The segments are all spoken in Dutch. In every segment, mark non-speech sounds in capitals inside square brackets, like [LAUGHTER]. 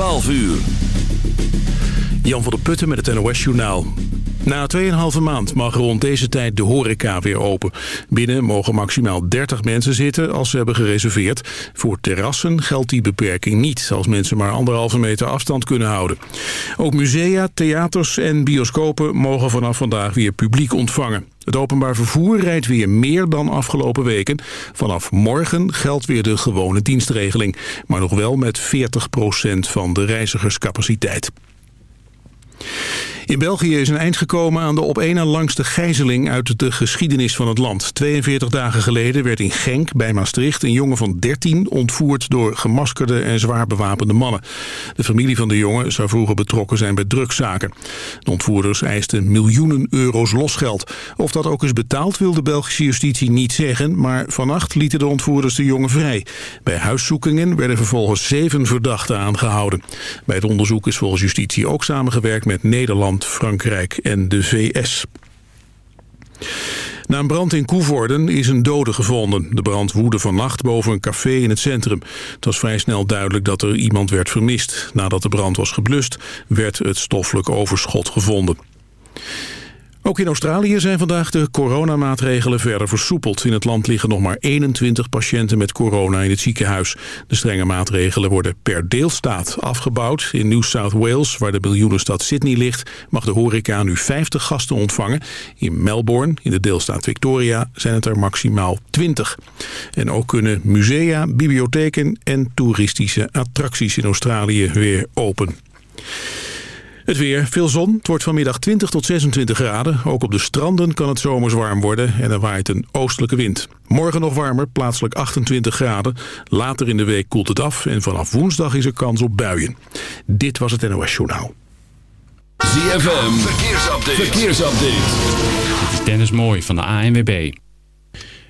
12 uur. Jan van der Putten met het NOS Journaal. Na 2,5 maand mag rond deze tijd de horeca weer open. Binnen mogen maximaal 30 mensen zitten als ze hebben gereserveerd. Voor terrassen geldt die beperking niet, als mensen maar anderhalve meter afstand kunnen houden. Ook musea, theaters en bioscopen mogen vanaf vandaag weer publiek ontvangen. Het openbaar vervoer rijdt weer meer dan afgelopen weken. Vanaf morgen geldt weer de gewone dienstregeling, maar nog wel met 40% van de reizigerscapaciteit. In België is een eind gekomen aan de op een na langste gijzeling uit de geschiedenis van het land. 42 dagen geleden werd in Genk bij Maastricht een jongen van 13 ontvoerd door gemaskerde en zwaar bewapende mannen. De familie van de jongen zou vroeger betrokken zijn bij drugszaken. De ontvoerders eisten miljoenen euro's losgeld. Of dat ook is betaald wil de Belgische justitie niet zeggen, maar vannacht lieten de ontvoerders de jongen vrij. Bij huiszoekingen werden vervolgens zeven verdachten aangehouden. Bij het onderzoek is volgens justitie ook samengewerkt met Nederland Frankrijk en de VS. Na een brand in Koevoorden is een dode gevonden. De brand woedde vannacht boven een café in het centrum. Het was vrij snel duidelijk dat er iemand werd vermist. Nadat de brand was geblust, werd het stoffelijk overschot gevonden. Ook in Australië zijn vandaag de coronamaatregelen verder versoepeld. In het land liggen nog maar 21 patiënten met corona in het ziekenhuis. De strenge maatregelen worden per deelstaat afgebouwd. In New South Wales, waar de miljoenenstad Sydney ligt... mag de horeca nu 50 gasten ontvangen. In Melbourne, in de deelstaat Victoria, zijn het er maximaal 20. En ook kunnen musea, bibliotheken en toeristische attracties in Australië weer open. Het weer, veel zon. Het wordt vanmiddag 20 tot 26 graden. Ook op de stranden kan het zomers warm worden en er waait een oostelijke wind. Morgen nog warmer, plaatselijk 28 graden. Later in de week koelt het af en vanaf woensdag is er kans op buien. Dit was het NOS Journaal. ZFM, verkeersupdate. verkeersupdate. Dit is Dennis Mooi van de ANWB.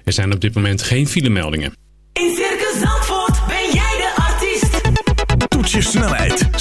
Er zijn op dit moment geen filemeldingen. In Circus Zandvoort ben jij de artiest. Toets je snelheid,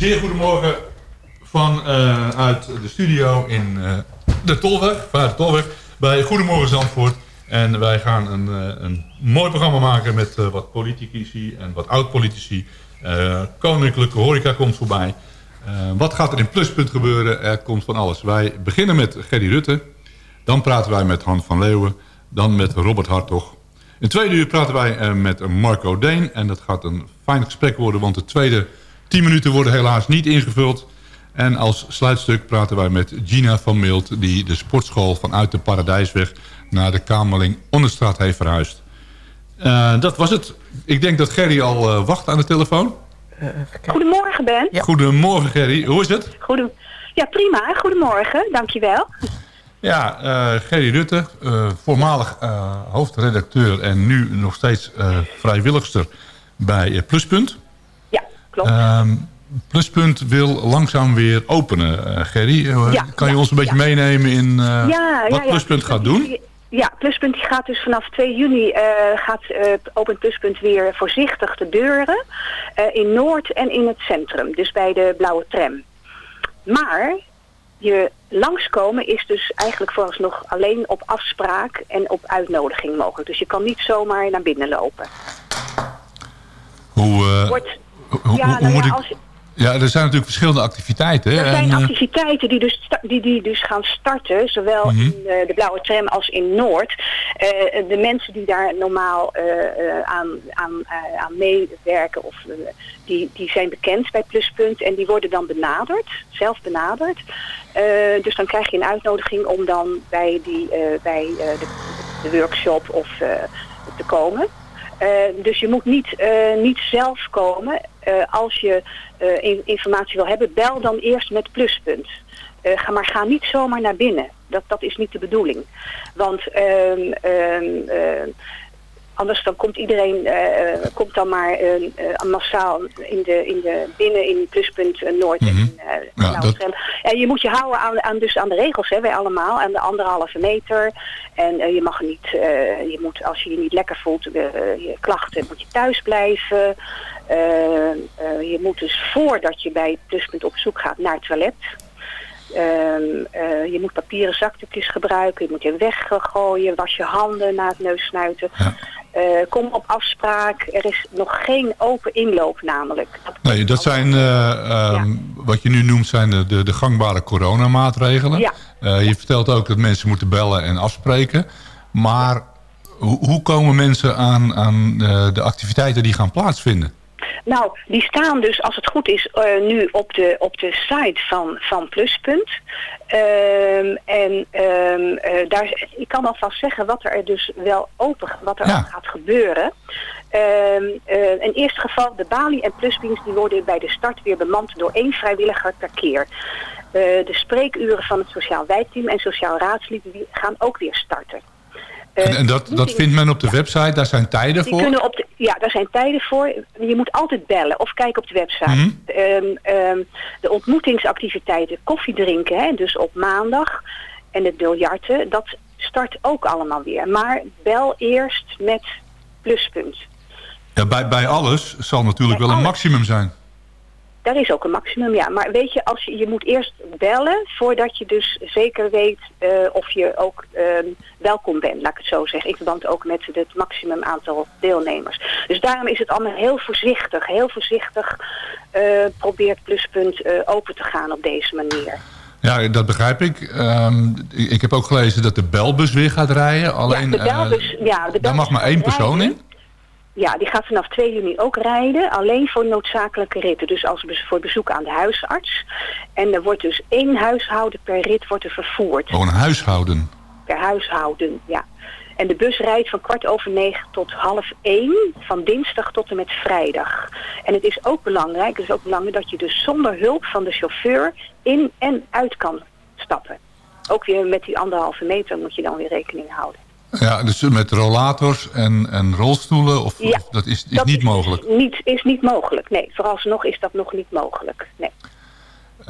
Zeer goedemorgen vanuit de studio in eh, de Tolweg, de Tolweg, bij Goedemorgen Zandvoort. En wij gaan een, eh, een mooi programma maken met eh, wat politici en wat oud-politici. Eh, koninklijke horeca komt voorbij. Eh, wat gaat er in Pluspunt gebeuren? Er komt van alles. Wij beginnen met Gerry Rutte. Dan praten wij met Han van Leeuwen. Dan met Robert Hartog. In tweede uur praten wij eh, met Marco Deen. En dat gaat een fijn gesprek worden, want de tweede 10 minuten worden helaas niet ingevuld. En als sluitstuk praten wij met Gina van Milt... die de sportschool vanuit de Paradijsweg naar de Kamerling Onderstraat heeft verhuisd. Eh, dat was het. Ik denk dat Gerry al eh, wacht aan de telefoon. Goedemorgen, Ben. Goedemorgen Gerry, hoe is het? Goedem ja, prima. Goedemorgen. Dankjewel. Ja, eh, Gerry Rutte, eh, voormalig eh, hoofdredacteur en nu nog steeds eh, vrijwilligster bij eh, Pluspunt. Klopt. Ehm, Pluspunt wil langzaam weer openen, eh, Gerry. Eh, Ja, kan je ja, ons een beetje ja. meenemen in eh, wat. Pluspunt gaat doen? Ja, Pluspunt die gaat dus vanaf 2 juni gaat Open Pluspunt weer voorzichtig de deuren in Noord en in het centrum, dus bij de blauwe tram. Maar je langskomen is dus eigenlijk vooralsnog alleen op afspraak en op uitnodiging mogelijk. Dus je kan niet zomaar naar binnen lopen. Hoe, eh, Wordt, hoe, ja, hoe nou moet ja, ik... als je- Ja, er zijn natuurlijk verschillende activiteiten. Er zijn en, eh, activiteiten die dus, die, die dus gaan starten, zowel Mhm. in eh, de Blauwe Tram als in Noord. De mensen die daar normaal aan, aan, aan meewerken, of, die, die zijn bekend bij Pluspunt en die worden dan benaderd, zelf benaderd. Dus dan krijg je een uitnodiging om dan bij, die, bij de, de workshop of, te komen. Eh, dus je moet niet, eh, niet zelf komen. Eh, als je in- informatie wil hebben, bel dan eerst met pluspunt. Ga, maar ga niet zomaar naar binnen. Dat, dat is niet de bedoeling. Want ehm, ehm, ehm, anders dan komt iedereen eh, eh, komt dan maar eh, massaal in de, in de, binnen in pluspunt Noord. en in, eh, Ja, dat-. En je moet je houden aan, aan, dus aan de regels, hè, wij allemaal, aan de anderhalve meter. En je mag niet, je moet, als je je niet lekker voelt, je klachten, moet je thuis blijven. Je moet dus voordat je bij Pluspunt op zoek gaat naar het toilet. Ehm, eh, je moet papieren zakdoekjes gebruiken, je moet je weggooien, was je handen na het neussnuiten. Eh, kom op afspraak, er is nog geen open inloop namelijk. Dat Nee, dat zijn, eh, ehm, wat je nu noemt, zijn de, de, gangbare coronamaatregelen. Ja. Eh, je vertelt ook dat mensen moeten bellen en afspreken. Maar hoe, hoe komen mensen aan, aan de activiteiten die gaan plaatsvinden? Nou, die staan dus, als het goed is, eh, nu op de, op de site van, van Pluspunt. Ehm, en ehm, eh, daar, ik kan alvast zeggen wat er dus wel open, wat er Ja. gaat gebeuren. Ehm, eh, in eerste geval, de balie en Plusdienst die worden bij de start weer bemand door één vrijwilliger per keer. De spreekuren van het Sociaal Wijkteam en Sociaal Raadslid gaan ook weer starten. Eh, En, en dat, dat vindt men op de website, daar zijn tijden die voor? kunnen op de, ja, daar zijn tijden voor. Je moet altijd bellen of kijken op de website. Mhm. Ehm, ehm, de ontmoetingsactiviteiten, koffie drinken, hè, dus op maandag. En het biljarten, dat start ook allemaal weer. Maar bel eerst met pluspunt. Ja, bij, bij alles zal natuurlijk Bij wel een maximum zijn. Daar is ook een maximum, ja. Maar weet je, als je, je moet eerst bellen voordat je dus zeker weet eh, of je ook ehm, welkom bent, laat ik het zo zeggen. In verband ook met het maximum aantal deelnemers. Dus daarom is het allemaal heel voorzichtig, heel voorzichtig eh, probeert Pluspunt eh, open te gaan op deze manier. Ja, dat begrijp ik. Ehm, ik heb ook gelezen dat de belbus weer gaat rijden. Alleen, ja, de belbus, ja, de daar belbus mag maar één persoon rijden. in. Ja, die gaat vanaf 2 juni ook rijden. Alleen voor noodzakelijke ritten. Dus als voor bezoek aan de huisarts. En er wordt dus één huishouden per rit wordt er vervoerd. Gewoon een huishouden. Per huishouden, ja. En de bus rijdt van kwart over negen tot half één. Van dinsdag tot en met vrijdag. En het is ook belangrijk, het is ook belangrijk dat je dus zonder hulp van de chauffeur in en uit kan stappen. Ook weer met die anderhalve meter moet je dan weer rekening houden. Ja, dus met rollators en, en rolstoelen, of, Ja, of dat is, is dat niet mogelijk. Niet, is niet mogelijk, nee. Vooralsnog is dat nog niet mogelijk, nee.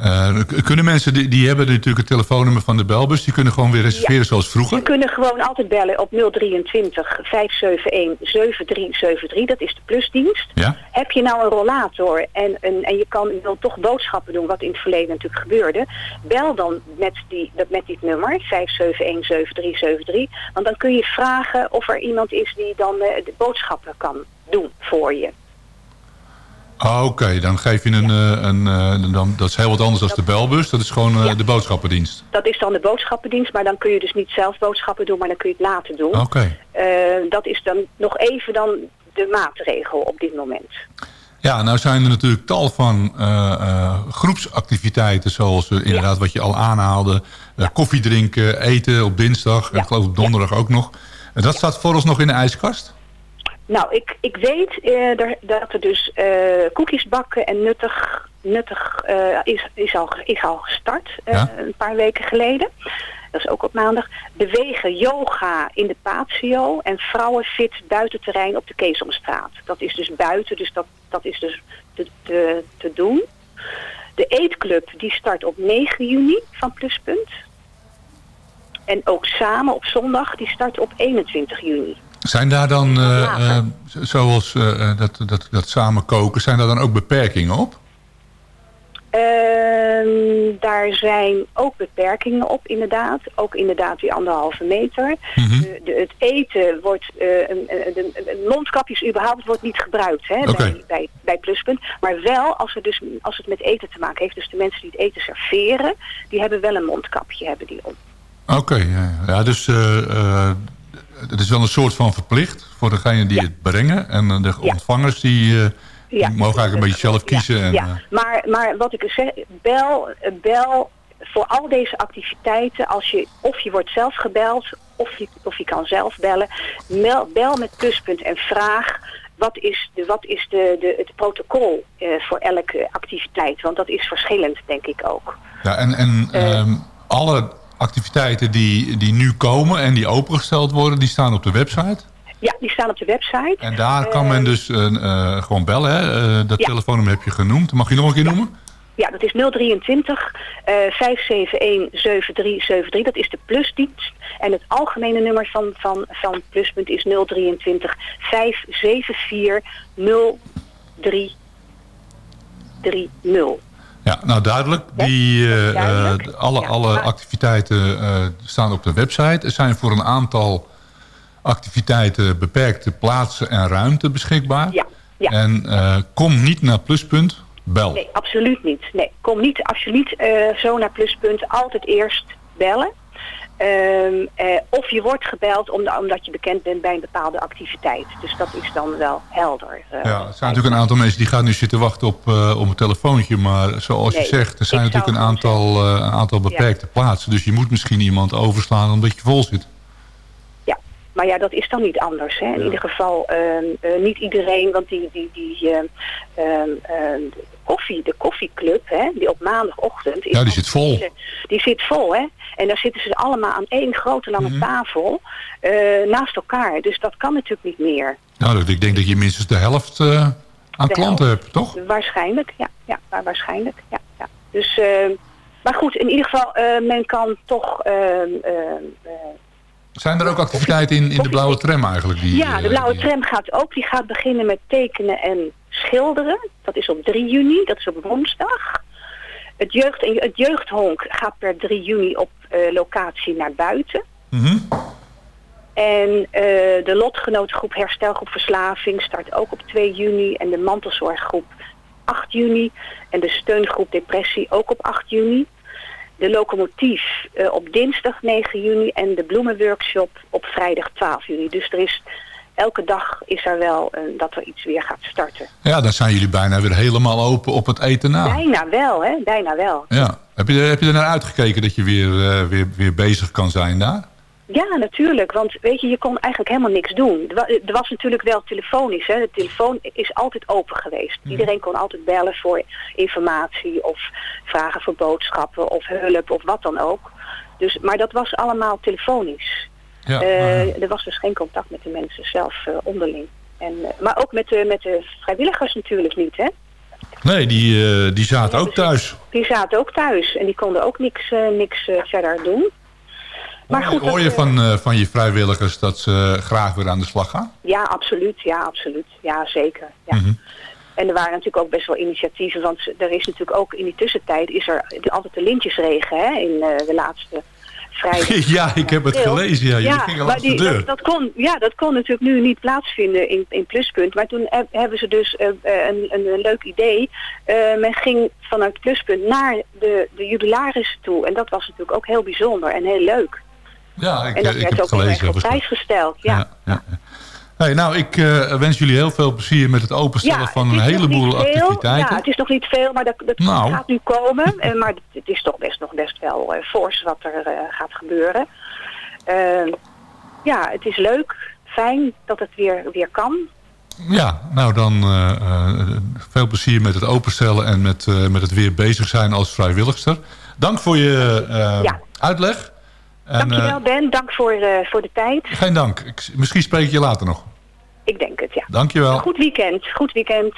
Eh, kunnen mensen, die, die hebben natuurlijk het telefoonnummer van de belbus... die kunnen gewoon weer reserveren zoals vroeger? We kunnen gewoon altijd bellen op 023 571 7373. Dat is de plusdienst. Ja? Heb je nou een rollator en, een, en je kan wil toch boodschappen doen, wat in het verleden natuurlijk gebeurde, bel dan met, die, dat, met dit nummer, 5717373. Want dan kun je vragen of er iemand is die dan eh, de boodschappen kan doen voor je. Ah, Oké, dan geef je een... eh, een eh, dan, dat is heel wat anders dan de belbus. Dat is gewoon eh, Ja. de boodschappendienst. Dat is dan de boodschappendienst, maar dan kun je dus niet zelf boodschappen doen, maar dan kun je het laten doen. Oké. Dat is dan nog even dan de maatregel op dit moment. Ja, nou zijn er natuurlijk tal van groepsactiviteiten... zoals inderdaad wat je al aanhaalde. eh, koffie drinken, eten op dinsdag. En Ja. ik geloof op donderdag ook nog. En dat staat voor ons nog in de ijskast? Nou, ik, ik weet eh, dat er dus eh, koekjes bakken en nuttig, nuttig eh, is, is, al, is al gestart Ja. een paar weken geleden. Dat is ook op maandag. Bewegen yoga in de patio en vrouwenfit buitenterrein op de Keesomstraat. Dat is dus buiten, dus dat, dat is dus te, te, te doen. De eetclub die start op 9 juni van Pluspunt. En ook samen op zondag, die start op 21 juni. Zijn daar dan, eh, eh, zoals eh, dat, dat, dat samen koken... zijn daar dan ook beperkingen op? Ehm, daar zijn ook beperkingen op, inderdaad. Ook inderdaad die anderhalve meter. Mhm. de, de- het eten wordt, eh, een- mondkapjes überhaupt wordt niet gebruikt hè, bij, bij, bij Pluspunt. Maar wel als, er dus, als het met eten te maken heeft. Dus de mensen die het eten serveren, die hebben wel een mondkapje hebben die om. Oké, ja, ja. ja, dus eh, het is wel een soort van verplicht... voor degenen die Ja. het brengen. En eh, de ontvangers die, eh, Ja. mogen eigenlijk een beetje zelf kiezen. Ja, en, ja. eh, Maar, maar wat ik zeg, bel, bel voor al deze activiteiten, als je, of je wordt zelf gebeld, of je, of je kan zelf bellen, mel, bel met pluspunt en vraag wat is, de, wat is de, de, het protocol voor elke activiteit. Want dat is verschillend, denk ik ook. Ja, en, en Eh. ehm, alle activiteiten die, die nu komen en die opengesteld worden, die staan op de website. Ja, die staan op de website. En daar kan men dus eh, eh, gewoon bellen. Hè? Eh, dat Ja. telefoonnummer heb je genoemd. Mag je nog een keer noemen? Ja, dat is 023 eh 571 7373. Dat is de plusdienst. En het algemene nummer van, van, van Pluspunt is 023 574 0330. Ja, nou duidelijk. Die, eh, duidelijk. eh, alle Ja, alle activiteiten eh, staan op de website. Er zijn voor een aantal activiteiten beperkte plaatsen en ruimte beschikbaar. Ja, ja. En kom niet naar Pluspunt, bel. Nee, absoluut niet. Nee, kom niet absoluut zo naar Pluspunt. Altijd eerst bellen. Ehm, eh, of je wordt gebeld om- omdat je bekend bent bij een bepaalde activiteit. Dus dat is dan wel helder. eh. Ja, er zijn natuurlijk een aantal mensen die gaan nu zitten wachten op, eh, op een telefoontje. Maar zoals Nee, je zegt, er zijn natuurlijk een aantal, een aantal beperkte plaatsen. Dus je moet misschien iemand overslaan omdat je vol zit. Ja, maar ja, dat is dan niet anders. Hè? In Ja. ieder geval ehm, eh, niet iedereen, want die, die, die koffie, de koffieclub, hè, die op maandagochtend... is Ja, die zit vol. hele- Die zit vol, hè. En daar zitten ze allemaal aan één grote lange Mhm. tafel eh, naast elkaar. Dus dat kan natuurlijk niet meer. Nou, dat- ik denk dat je minstens de helft eh, aan De klanten hebt, toch? Waarschijnlijk, ja. ja wa- waarschijnlijk, ja. ja. Dus, ehm, maar goed, in ieder geval, eh, men kan toch... eh, Zijn er ook activiteiten in, in de blauwe tram eigenlijk? Die, Ja, de eh, blauwe die- tram gaat ook. Die gaat beginnen met tekenen en schilderen. Dat is op 3 juni, dat is op woensdag. Het, jeugd, het jeugdhonk gaat per 3 juni op eh, locatie naar buiten. Mhm. En eh, de lotgenotengroep Herstelgroep Verslaving start ook op 2 juni. En de mantelzorggroep 8 juni. En de steungroep Depressie ook op 8 juni. De locomotief eh, op dinsdag 9 juni. En de bloemenworkshop op vrijdag 12 juni. Dus er is, elke dag is er wel eh, dat er iets weer gaat starten. Ja, dan zijn jullie bijna weer helemaal open op het eten na. Bijna wel, hè? Bijna wel. Ja. Heb je, er- heb je er naar uitgekeken dat je weer, eh, weer, weer bezig kan zijn daar? Ja, natuurlijk. Want weet je, je kon eigenlijk helemaal niks doen. Er er was natuurlijk wel telefonisch. Hè. De telefoon is altijd open geweest. Iedereen kon altijd bellen voor informatie of vragen voor boodschappen of hulp of wat dan ook. Dus, maar dat was allemaal telefonisch. Ja, Eh, nou ja. Er was dus geen contact met de mensen zelf eh, onderling. En, eh, maar ook met de, met de vrijwilligers natuurlijk niet, hè? Nee, die, die zaten ook thuis. Die zaten ook thuis en die konden ook niks, niks verder doen. Maar goed, Hoor je dat, van, van je vrijwilligers dat ze graag weer aan de slag gaan? Ja, absoluut. Ja, absoluut. Ja, zeker. Ja. Mhm. En er waren natuurlijk ook best wel initiatieven, want er is natuurlijk ook in die tussentijd is er altijd de lintjesregen hè, in de laatste vrijdag. [LAUGHS] ja, ik heb het gelezen. Ja, gingen maar langs de die, deur. dat, dat kon, ja, dat kon natuurlijk nu niet plaatsvinden in, in Pluspunt. Maar toen heb- hebben ze dus eh, eh, een, een, een leuk idee. Eh, men ging vanuit Pluspunt naar de, de jubilaris toe. En dat was natuurlijk ook heel bijzonder en heel leuk. Ja, ik, en dat ik werd heb ook heel erg gelezen. op prijs gesteld. Ja. Ja, ja. Hey, nou, ik eh, wens jullie heel veel plezier met het openstellen van het een heleboel activiteiten. Ja, het is nog niet veel, maar dat, dat Nou. gaat nu komen. Eh, maar het, is toch best nog best wel eh, fors wat er gaat gebeuren. Ja, het is leuk, fijn dat het weer, weer kan. Ja, nou dan veel plezier met het openstellen en met, met het weer bezig zijn als vrijwilligster. Dank voor je Ja. uitleg. En, Dankjewel eh, Ben, dank voor, eh, voor de tijd. geen dank. Ik, misschien spreek ik je later nog. Ik denk het, ja. Dankjewel. Goed weekend, goed weekend.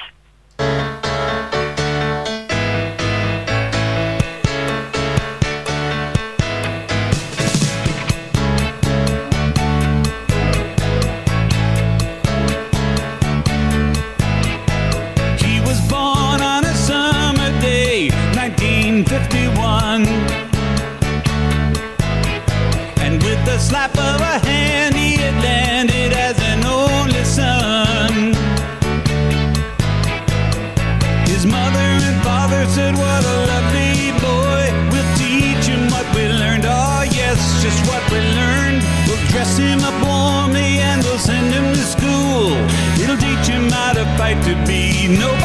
no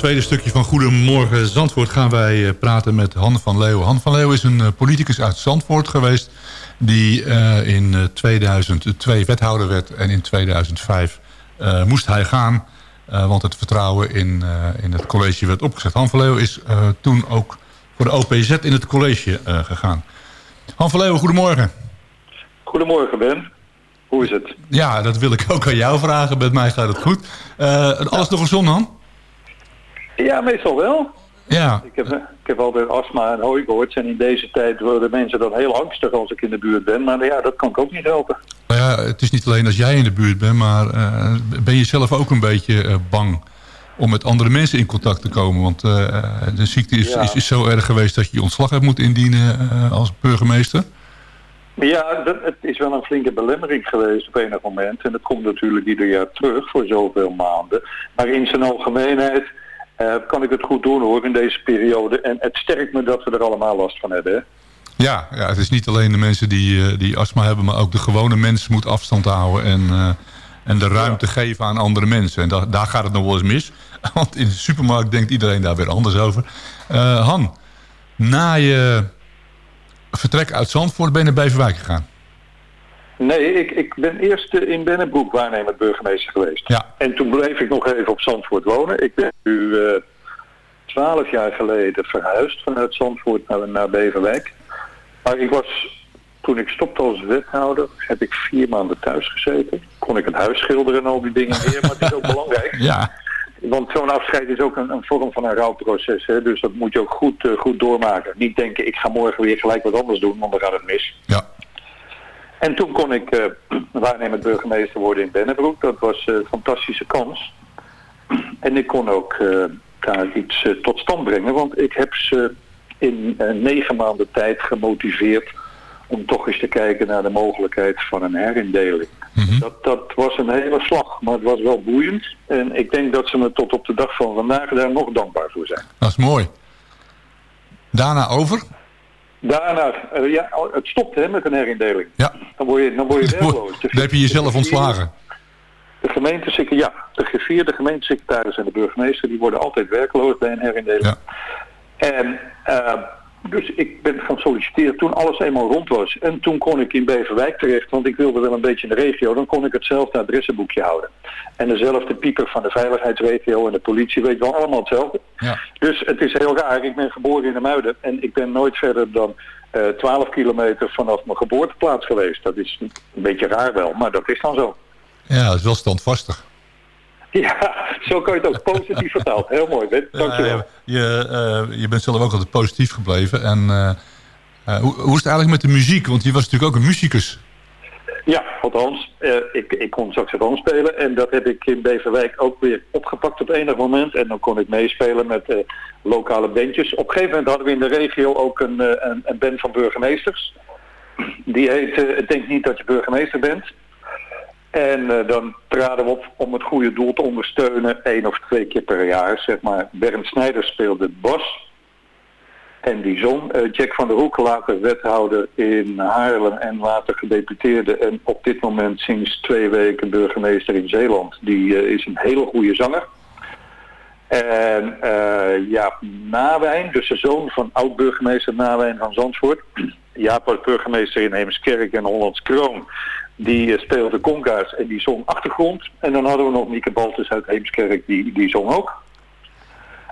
tweede stukje van Goedemorgen Zandvoort gaan wij eh, praten met Han van Leeuwen. Han van Leeuwen is een eh, politicus uit Zandvoort geweest... die eh, in eh, 2002 wethouder werd en in 2005 eh, moest hij gaan... want het vertrouwen in, in het college werd opgezet. Han van Leeuwen is toen ook voor de OPZ in het college gegaan. Han van Leeuwen, goedemorgen. Goedemorgen Ben. Hoe is het? Ja, dat wil ik ook aan jou vragen. Met mij gaat het goed. Alles nog gezond, Han? Ja, meestal wel. Ja. Ik heb, ik heb altijd astma en hooikoorts en in deze tijd worden mensen dan heel angstig als ik in de buurt ben. Maar ja, dat kan ik ook niet helpen. Nou ja, het is niet alleen als jij in de buurt bent, maar eh, ben je zelf ook een beetje eh, bang om met andere mensen in contact te komen? Want eh, de ziekte is, Ja. is, is zo erg geweest dat je je ontslag hebt moeten indienen als burgemeester. Ja, dat, het is wel een flinke belemmering geweest op enig moment. En dat komt natuurlijk ieder jaar terug voor zoveel maanden. Maar in zijn algemeenheid eh, kan ik het goed doen hoor in deze periode. En het sterkt me dat we er allemaal last van hebben. Hè? Ja, ja, het is niet alleen de mensen die, eh, die astma hebben, maar ook de gewone mens moet afstand houden en, eh, en de ruimte geven aan andere mensen. En da daar gaat het nog wel eens mis. [LAUGHS] Want in de supermarkt denkt iedereen daar weer anders over. Han, na je vertrek uit Zandvoort ben je naar Beverwijk gegaan. Nee, ik, ik ben eerst eh, in Bennebroek waarnemend burgemeester geweest. Ja. En toen bleef ik nog even op Zandvoort wonen. Ik ben nu eh, twaalf jaar geleden verhuisd vanuit Zandvoort naar, naar Beverwijk. Maar ik was, toen ik stopte als wethouder, heb ik vier maanden thuis gezeten. Kon ik het huis schilderen en al die dingen meer, maar het is ook [LAUGHS] belangrijk. Ja. Want zo'n afscheid is ook een, een vorm van een rouwproces. Hè? Dus dat moet je ook goed, eh, goed doormaken. Niet denken, ik ga morgen weer gelijk wat anders doen, want dan gaat het mis. Ja. En toen kon ik eh [CLEARS THROAT] waarnemend burgemeester worden in Bennebroek. Dat was eh, een fantastische kans. [CLEARS THROAT] En ik kon ook eh, daar iets eh, tot stand brengen. Want ik heb ze in eh, negen maanden tijd gemotiveerd om toch eens te kijken naar de mogelijkheid van een herindeling. dat, dat was een hele slag, maar het was wel boeiend. En ik denk dat ze me tot op de dag van vandaag daar nog dankbaar voor zijn. Dat is mooi. Daarna over. Daarna, eh, ja, het stopt hè, met een herindeling. Ja. Dan word je, dan word je [LAUGHS] werkloos. Dan heb je jezelf ontslagen. De gemeentesecretaris, ja, de griffier, de gemeentesecretaris en de burgemeester, die worden altijd werkloos bij een herindeling. En eh, dus ik ben gaan solliciteren toen alles eenmaal rond was. En toen kon ik in Beverwijk terecht, want ik wilde wel een beetje in de regio. Dan kon ik hetzelfde adressenboekje houden. En dezelfde pieper van de veiligheidsregio en de politie, weet wel, allemaal hetzelfde. Ja. Dus het is heel raar. Ik ben geboren in de Muiden en ik ben nooit verder dan eh 12 kilometer vanaf mijn geboorteplaats geweest. Dat is een beetje raar wel, maar dat is dan zo. Ja, dat is wel standvastig. Ja, zo kan je het ook positief vertaald. Heel mooi, Ben. Dankjewel. Ja, je, eh, je bent zelf ook altijd positief gebleven. En eh, eh, hoe, hoe is het eigenlijk met de muziek? Want je was natuurlijk ook een muzikus. Ja, althans, eh, ik, ik kon saxofoon spelen en dat heb ik in Beverwijk ook weer opgepakt op enig moment. En dan kon ik meespelen met eh, lokale bandjes. Op een gegeven moment hadden we in de regio ook een, eh, een, een band van burgemeesters. Die heet eh, Denk niet dat je burgemeester bent. En eh, dan traden we op om het goede doel te ondersteunen, één of twee keer per jaar, zeg maar. Bernd Snijders speelde bas. En die zong eh, Jack van der Hoek, later wethouder in Haarlem en later gedeputeerde. En op dit moment sinds twee weken burgemeester in Zeeland. Die eh, is een hele goede zanger. En Jaap Nawijn, dus de zoon van oud-burgemeester Nawijn van Zandvoort. [CLEARS THROAT] Jaap was burgemeester in Heemskerk en Hollands Kroon. Die eh, speelde conga's en die zong achtergrond. En dan hadden we nog Mieke Baltus uit Heemskerk, die, die zong ook.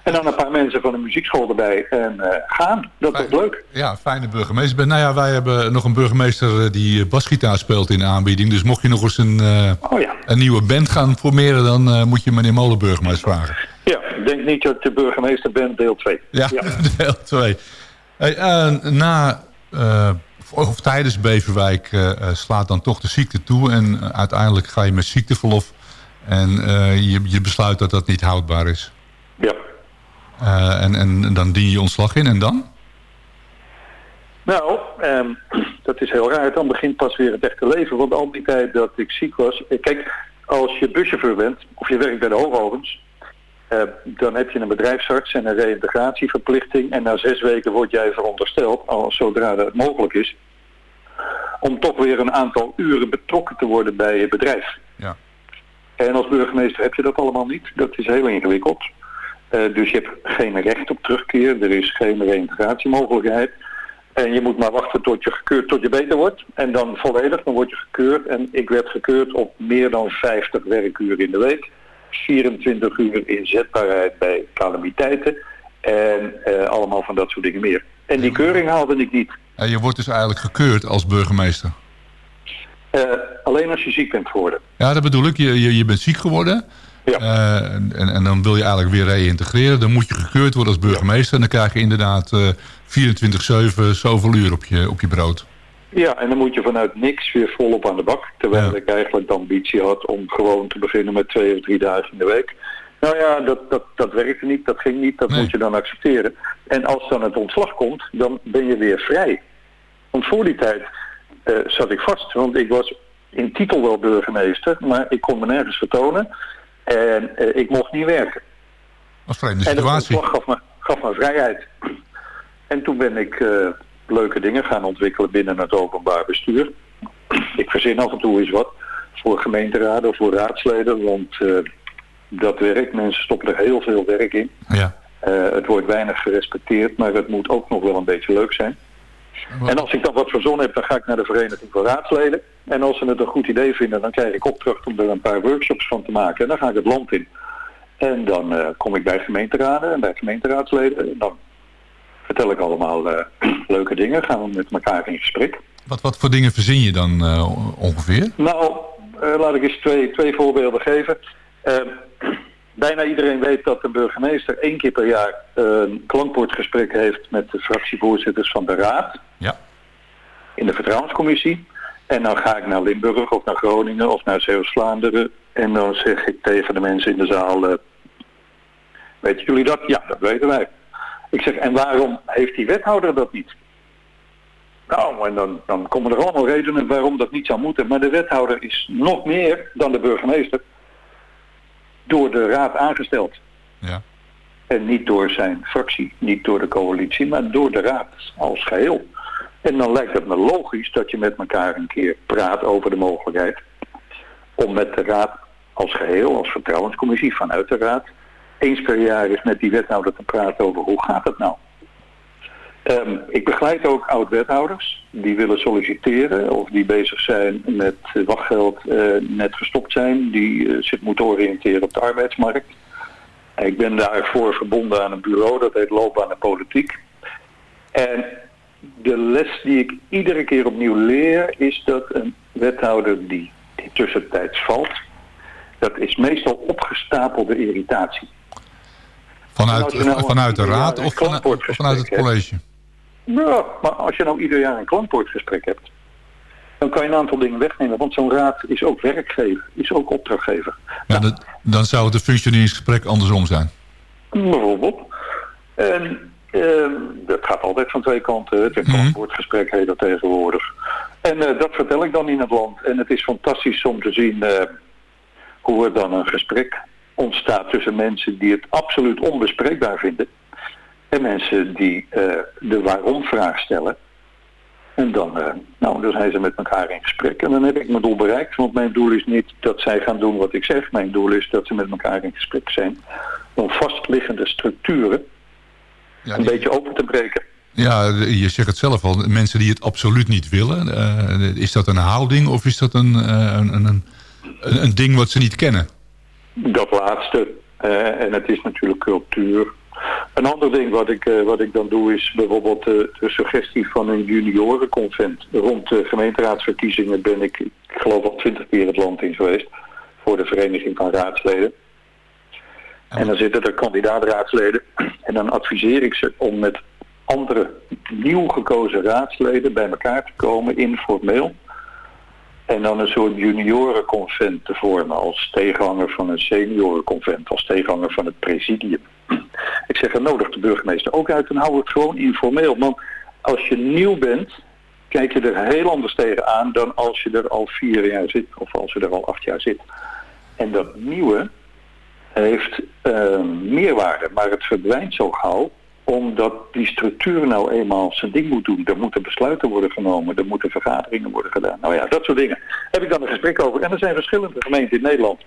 En dan een paar mensen van de muziekschool erbij en eh, gaan. Dat was leuk. Ja, fijne burgemeester. Nou ja, wij hebben nog een burgemeester eh, die basgitaar speelt in de aanbieding. Dus mocht je nog eens een, Oh ja. een nieuwe band gaan formeren... dan moet je meneer Molenburg maar eens vragen. Ja, denk niet dat je burgemeester bent, deel 2. Ja, [LAUGHS] deel 2. Hey, eh, na, of tijdens Beverwijk eh, eh, slaat dan toch de ziekte toe... en eh, uiteindelijk ga je met ziekteverlof... en je, je besluit dat dat niet houdbaar is. Ja. En, en dan dien je ontslag in en dan? Nou, ehm, [CLEARS THROAT] dat is heel raar. Dan begint pas weer het echte leven. Want al die tijd dat ik ziek was... Kijk, als je buschauffeur bent of je werkt bij de hoogovens... eh, dan heb je een bedrijfsarts en een reïntegratieverplichting. En na zes weken word jij verondersteld, al zodra dat mogelijk is... om toch weer een aantal uren betrokken te worden bij je bedrijf. Ja. En als burgemeester heb je dat allemaal niet. Dat is heel ingewikkeld. Eh, dus je hebt geen recht op terugkeer. Er is geen reïntegratiemogelijkheid. En je moet maar wachten tot je gekeurd, tot je beter wordt. En dan volledig, dan word je gekeurd. En ik werd gekeurd op meer dan 50 werkuren in de week. 24 uur inzetbaarheid bij calamiteiten. En eh, allemaal van dat soort dingen meer. En die keuring haalde ik niet. En je wordt dus eigenlijk gekeurd als burgemeester. Eh, alleen als je ziek bent geworden. Ja, dat bedoel ik. Je, je, je bent ziek geworden. Eh, en, en dan wil je eigenlijk weer reïntegreren. Dan moet je gekeurd worden als burgemeester. En dan krijg je inderdaad eh 24-7 zoveel uur op je, op je brood. Ja, en dan moet je vanuit niks weer volop aan de bak. Terwijl ik eigenlijk de ambitie had om gewoon te beginnen met twee of drie dagen in de week. Nou ja, dat, dat, dat werkte niet, dat ging niet, dat moet je dan accepteren. En als dan het ontslag komt, dan ben je weer vrij. Want voor die tijd eh, zat ik vast, want ik was in titel wel burgemeester, maar ik kon me nergens vertonen. En eh, ik mocht niet werken. Dat is een vreemde En dat situatie. ontslag gaf me, gaf me vrijheid. En toen ben ik eh, leuke dingen gaan ontwikkelen binnen het openbaar bestuur. Ik verzin af en toe eens wat voor gemeenteraden of voor raadsleden, want eh, dat werkt. Mensen stoppen er heel veel werk in. Ja. Eh, het wordt weinig gerespecteerd, maar het moet ook nog wel een beetje leuk zijn. En als ik dan wat verzonnen heb, dan ga ik naar de Vereniging van Raadsleden. En als ze het een goed idee vinden, dan krijg ik opdracht om er een paar workshops van te maken. En dan ga ik het land in. En dan eh, kom ik bij gemeenteraden en bij gemeenteraadsleden. En dan vertel ik allemaal eh, [CLEARS THROAT] leuke dingen. Gaan we met elkaar in gesprek. Wat, wat voor dingen verzin je dan eh, ongeveer? Nou, eh, laat ik eens twee, twee voorbeelden geven. [CLEARS THROAT] Bijna iedereen weet dat de burgemeester één keer per jaar een klankbordgesprek heeft met de fractievoorzitters van de raad. Ja. In de vertrouwenscommissie. En dan ga ik naar Limburg of naar Groningen of naar Zeeuws-Vlaanderen. En dan zeg ik tegen de mensen in de zaal, weten jullie dat? Ja, dat weten wij. Ik zeg, en waarom heeft die wethouder dat niet? Nou, en dan, dan komen er allemaal redenen waarom dat niet zou moeten. Maar de wethouder is nog meer dan de burgemeester door de raad aangesteld. Ja. En niet door zijn fractie, niet door de coalitie, maar door de raad als geheel. En dan lijkt het me logisch dat je met elkaar een keer praat over de mogelijkheid om met de raad als geheel, als vertrouwenscommissie vanuit de raad, eens per jaar eens met die wethouder te praten over hoe gaat het nou. Ehm, ik begeleid ook oud-wethouders die willen solliciteren of die bezig zijn met wachtgeld eh, net gestopt zijn, die eh, zich moeten oriënteren op de arbeidsmarkt. Ik ben daarvoor verbonden aan een bureau, dat heet Loopbaan en Politiek. En de les die ik iedere keer opnieuw leer is dat een wethouder die, die tussentijds valt, dat is meestal opgestapelde irritatie. Vanuit, nou vanuit de raad of vanuit, of klankbordgesprek vanuit het hebt, college? Ja, maar als je nou ieder jaar een klankbordgesprek hebt, dan kan je een aantal dingen wegnemen. Want zo'n raad is ook werkgever, is ook opdrachtgever. Ja, dat, dan zou het een functioneringsgesprek andersom zijn. Bijvoorbeeld. En ehm, dat gaat altijd van twee kanten. Het klankbordgesprek heet dat tegenwoordig. En eh, dat vertel ik dan in het land. En het is fantastisch om te zien eh, hoe er dan een gesprek ontstaat tussen mensen die het absoluut onbespreekbaar vinden. En mensen die eh, de waarom-vraag stellen. En dan, eh, nou, dan zijn ze met elkaar in gesprek. En dan heb ik mijn doel bereikt. Want mijn doel is niet dat zij gaan doen wat ik zeg. Mijn doel is dat ze met elkaar in gesprek zijn. Om vastliggende structuren een beetje open te breken. Ja, je zegt het zelf al. Mensen die het absoluut niet willen. eh, is dat een houding of is dat een, een, een, een, een ding wat ze niet kennen? Dat laatste. Eh, en het is natuurlijk cultuur. Een ander ding wat ik, eh, wat ik dan doe is bijvoorbeeld eh, de suggestie van een juniorenconvent. Rond de gemeenteraadsverkiezingen ben ik, ik geloof al twintig keer het land in geweest. Voor de vereniging van raadsleden. En dan zitten er kandidaatraadsleden. En dan adviseer ik ze om met andere nieuw gekozen raadsleden bij elkaar te komen, informeel. En dan een soort juniorenconvent te vormen als tegenhanger van een seniorenconvent, als tegenhanger van het presidium. Ik zeg, er nodig de burgemeester ook uit en hou het gewoon informeel. Want als je nieuw bent, kijk je er heel anders tegenaan dan als je er al vier jaar zit of als je er al acht jaar zit. En dat nieuwe heeft eh, meerwaarde, maar het verdwijnt zo gauw omdat die structuur nou eenmaal zijn ding moet doen. Er moeten besluiten worden genomen, er moeten vergaderingen worden gedaan. Nou ja, dat soort dingen. Heb ik dan een gesprek over. En er zijn verschillende gemeenten in Nederland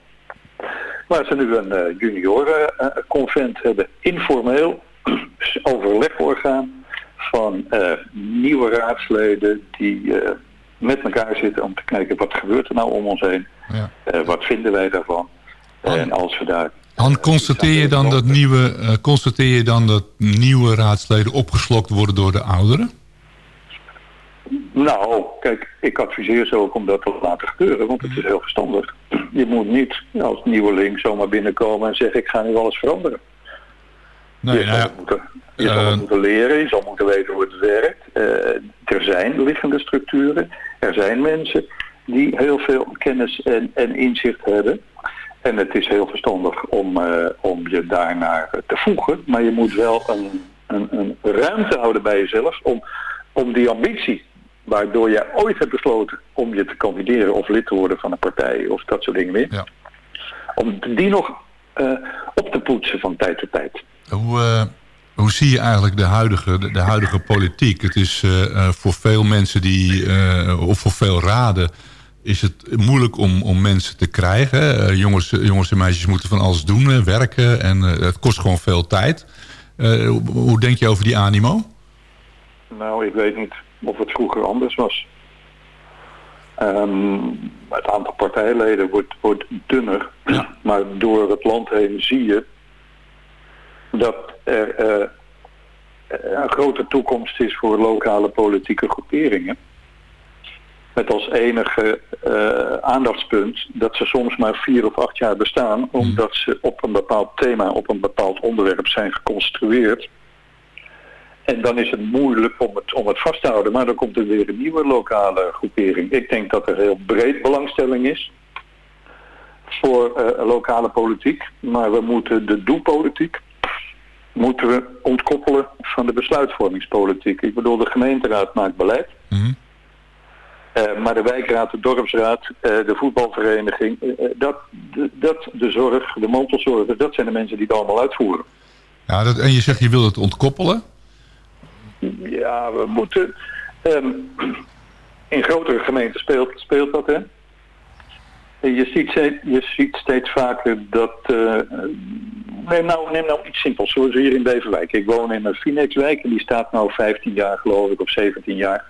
Waar ze nu een eh, juniorenconvent hebben, informeel, [CLEARS THROAT] overlegorgaan van eh, nieuwe raadsleden die eh, met elkaar zitten om te kijken wat gebeurt er nou om ons heen. Ja. Eh, wat vinden wij daarvan? En als we daar Han, constateer je dan dat nieuwe, eh, constateer je dan dat nieuwe raadsleden opgeslokt worden door de ouderen? Nou, kijk, ik adviseer ze ook om dat te laten gebeuren, want het is heel verstandig. Je moet niet als nieuweling zomaar binnenkomen en zeggen ik ga nu alles veranderen. Nee, je zal, nou ja, moeten, je zal eh, moeten leren, je zal moeten weten hoe het werkt. Eh, er zijn liggende structuren, er zijn mensen die heel veel kennis en, en inzicht hebben. En het is heel verstandig om, eh, om je daarnaar te voegen, maar je moet wel een, een, een ruimte houden bij jezelf om, om die ambitie, waardoor je ooit hebt besloten om je te kandideren of lid te worden van een partij of dat soort dingen meer, om die nog eh, op te poetsen van tijd tot tijd. Hoe, eh, hoe zie je eigenlijk de huidige, de, de huidige politiek? Het is voor veel mensen die, of voor veel raden, is het moeilijk om, om mensen te krijgen. Eh, jongens, jongens en meisjes moeten van alles doen, werken en eh, het kost gewoon veel tijd. Eh, hoe, hoe denk je over die animo? Nou, ik weet niet of het vroeger anders was. Ehm, het aantal partijleden wordt, wordt dunner, [CLEARS THROAT] maar door het land heen zie je dat er eh, een grote toekomst is voor lokale politieke groeperingen. Met als enige eh, aandachtspunt dat ze soms maar vier of acht jaar bestaan, omdat ze op een bepaald thema, op een bepaald onderwerp zijn geconstrueerd. En dan is het moeilijk om het, om het vast te houden, maar dan komt er weer een nieuwe lokale groepering. Ik denk dat er heel breed belangstelling is voor eh, lokale politiek, maar we moeten de doelpolitiek moeten we ontkoppelen van de besluitvormingspolitiek. Ik bedoel, de gemeenteraad maakt beleid. Eh, maar de wijkraad, de dorpsraad, eh, de voetbalvereniging, eh, dat, de, dat, de zorg, de mantelzorgers, dat zijn de mensen die het allemaal uitvoeren. Ja, dat, en je zegt je wil het ontkoppelen. Ja, we moeten... ehm, in grotere gemeenten speelt, speelt dat, hè? Je ziet, steeds, je ziet steeds vaker dat... neem, nou, neem nou iets simpels, zoals hier in Beverwijk. Ik woon in een Phoenixwijk en die staat nou 15 jaar, geloof ik, of 17 jaar.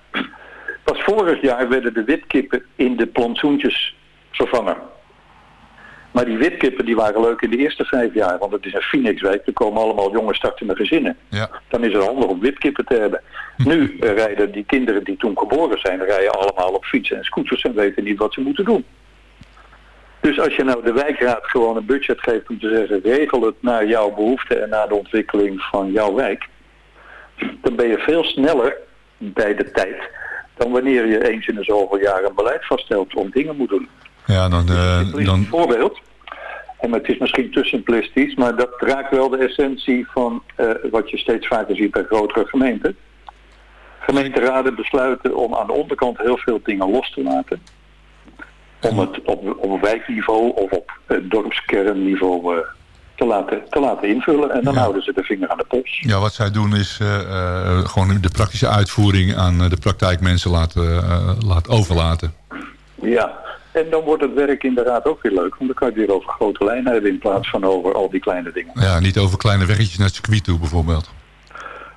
Pas vorig jaar werden de witkippen in de plantsoentjes vervangen. Maar die witkippen die waren leuk in de eerste vijf jaar, want het is een Phoenixwijk. Er komen allemaal jonge startende gezinnen. Ja. Dan is het handig om witkippen te hebben. Nu eh, rijden die kinderen die toen geboren zijn, rijden allemaal op fietsen en scooters en weten niet wat ze moeten doen. Dus als je nou de wijkraad gewoon een budget geeft om te zeggen, regel het naar jouw behoeften en naar de ontwikkeling van jouw wijk, dan ben je veel sneller bij de tijd dan wanneer je eens in de zoveel jaar een beleid vaststelt om dingen moet doen. Ja, dan, Een dan, voorbeeld. En het is misschien te simplistisch, maar dat raakt wel de essentie van eh, wat je steeds vaker ziet bij grotere gemeenten. Gemeenteraden besluiten om aan de onderkant heel veel dingen los te laten. Om het op, op wijkniveau of op eh, dorpskernniveau te, laten, te laten invullen. En dan houden ze de vinger aan de pols. ja, wat zij doen is eh, eh, gewoon de praktische uitvoering aan eh, de praktijkmensen laten, laten overlaten. Ja, en dan wordt het werk inderdaad ook weer leuk. Want dan kan je het weer over grote lijnen hebben in plaats van over al die kleine dingen. Ja, niet over kleine weggetjes naar het circuit toe bijvoorbeeld.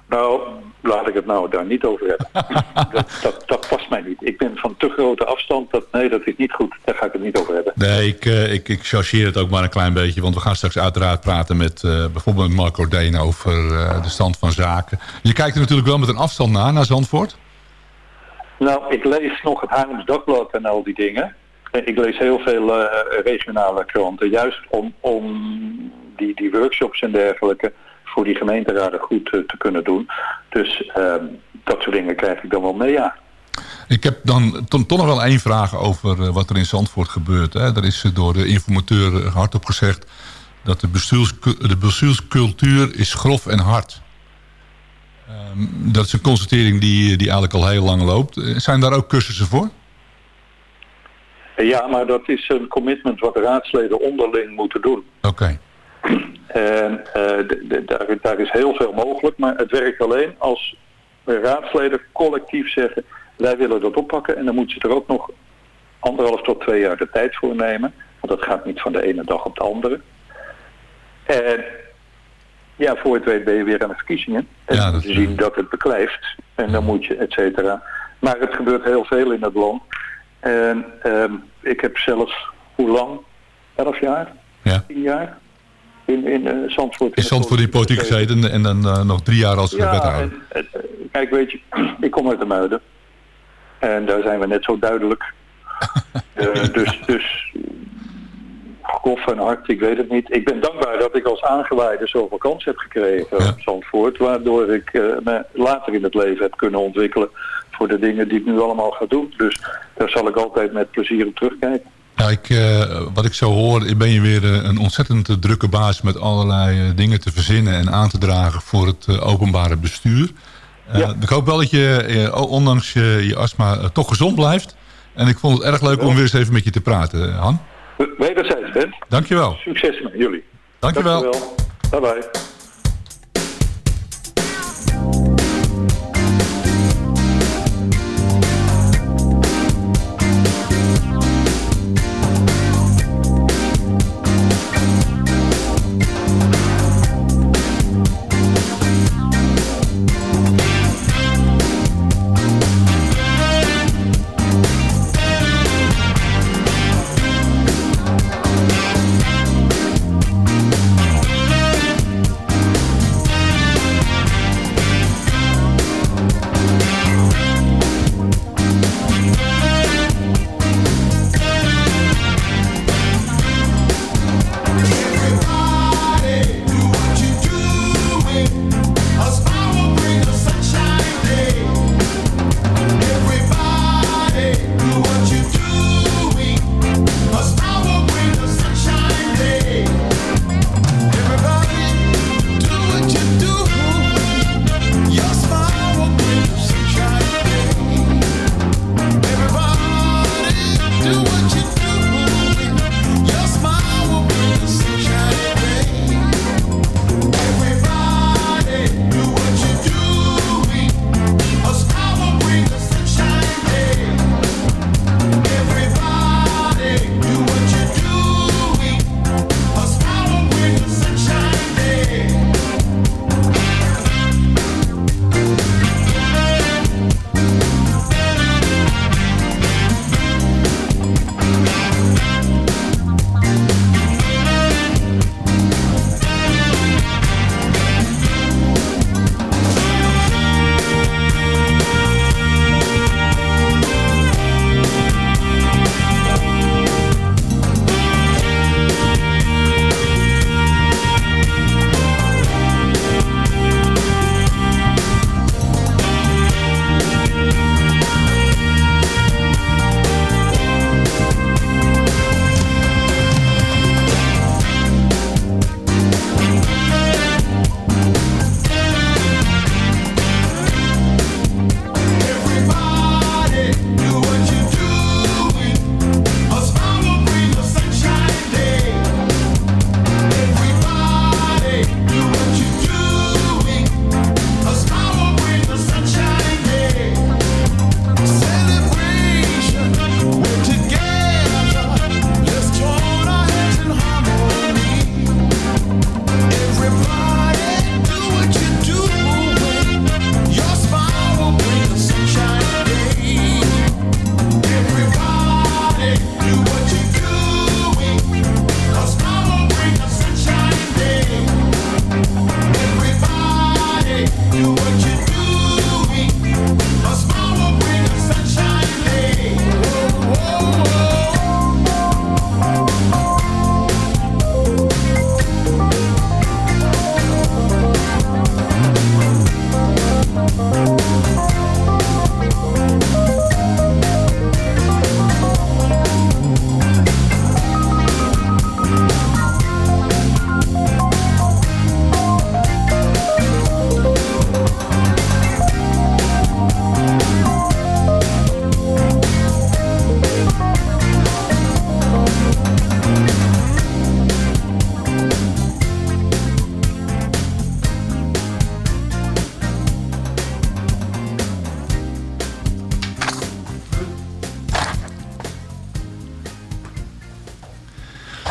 Nou, laat ik het nou daar niet over hebben. [LAUGHS] dat, dat, dat past mij niet. Ik ben van te grote afstand. Dat, nee, dat is niet goed. Daar ga ik het niet over hebben. Nee, ik, eh, ik, ik chargeer het ook maar een klein beetje. Want we gaan straks uiteraard praten met eh, bijvoorbeeld Marco Deen over eh, de stand van zaken. Je kijkt er natuurlijk wel met een afstand naar, naar Zandvoort. Nou, ik lees nog het Haarlems Dagblad en al die dingen. Ik lees heel veel regionale kranten. Juist om, om die, die workshops en dergelijke voor die gemeenteraden goed eh, te kunnen doen. Dus ehm, dat soort dingen krijg ik dan wel mee, ja. Ik heb dan to- toch nog wel één vraag over eh, wat er in Zandvoort gebeurt. Hè. Er is eh, door de informateur hardop gezegd dat de, bestuurscu- de bestuurscultuur is grof en hard. Ehm, dat is een constatering die, die eigenlijk al heel lang loopt. Zijn daar ook cursussen voor? Ja, maar dat is een commitment wat de raadsleden onderling moeten doen. Oké. En eh, daar, daar is heel veel mogelijk, maar het werkt alleen als de raadsleden collectief zeggen... wij willen dat oppakken en dan moeten ze er ook nog anderhalf tot twee jaar de tijd voor nemen. Want dat gaat niet van de ene dag op de andere. En ja, voor het weet ben je weer aan de verkiezingen. En Ja, ja, dat- te zien dat het beklijft. En dan moet je, et cetera. Maar het gebeurt heel veel in het land. En ehm, ik heb zelf, hoe lang? Elf jaar? Ja. Tien jaar? In, in eh, Zandvoort. In Zandvoort in politiek gezeten en dan eh, nog drie jaar als Ja, wethouder. en, eh, kijk, weet je, [CLEARS THROAT] ik kom uit de Muiden. En daar zijn we net zo duidelijk. [LAUGHS] Dus, dus kof en hart, ik weet het niet. Ik ben dankbaar dat ik als aangewijde zoveel kans heb gekregen op Zandvoort. Waardoor ik me later in het leven heb kunnen ontwikkelen voor de dingen die ik nu allemaal ga doen. Dus daar zal ik altijd met plezier op terugkijken. Ja, ik, eh, wat ik zo hoor, ben je weer eh, een ontzettend eh, drukke baas met allerlei dingen te verzinnen en aan te dragen voor het openbare bestuur. Ik hoop wel dat je, ondanks je, je astma, toch gezond blijft. En ik vond het erg leuk om weer eens even met je te praten, Han. Wederzijds, Ben. Dankjewel. Succes met jullie. Dankjewel. Bye bye.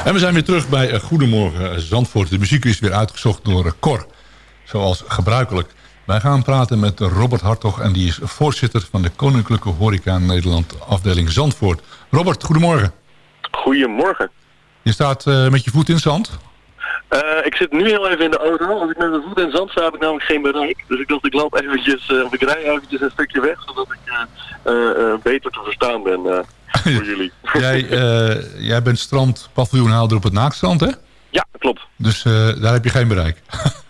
En we zijn weer terug bij eh, Goedemorgen eh, Zandvoort. De muziek is weer uitgezocht door eh, Cor, zoals gebruikelijk. Wij gaan praten met Robert Hartog en die is voorzitter van de Koninklijke Horeca Nederland afdeling Zandvoort. Robert, goedemorgen. Goedemorgen. Je staat met je voet in zand. Ik zit nu heel even in de auto. Als ik met mijn voet in zand sta, heb ik namelijk geen bereik. Dus ik dacht, ik loop eventjes, of ik rij eventjes een stukje weg, zodat ik beter te verstaan ben voor jullie. [LAUGHS] Jij, eh, jij bent strandpaviljoenhouder op het Naakstrand, hè? Ja, klopt. Dus eh, daar heb je geen bereik. [LAUGHS]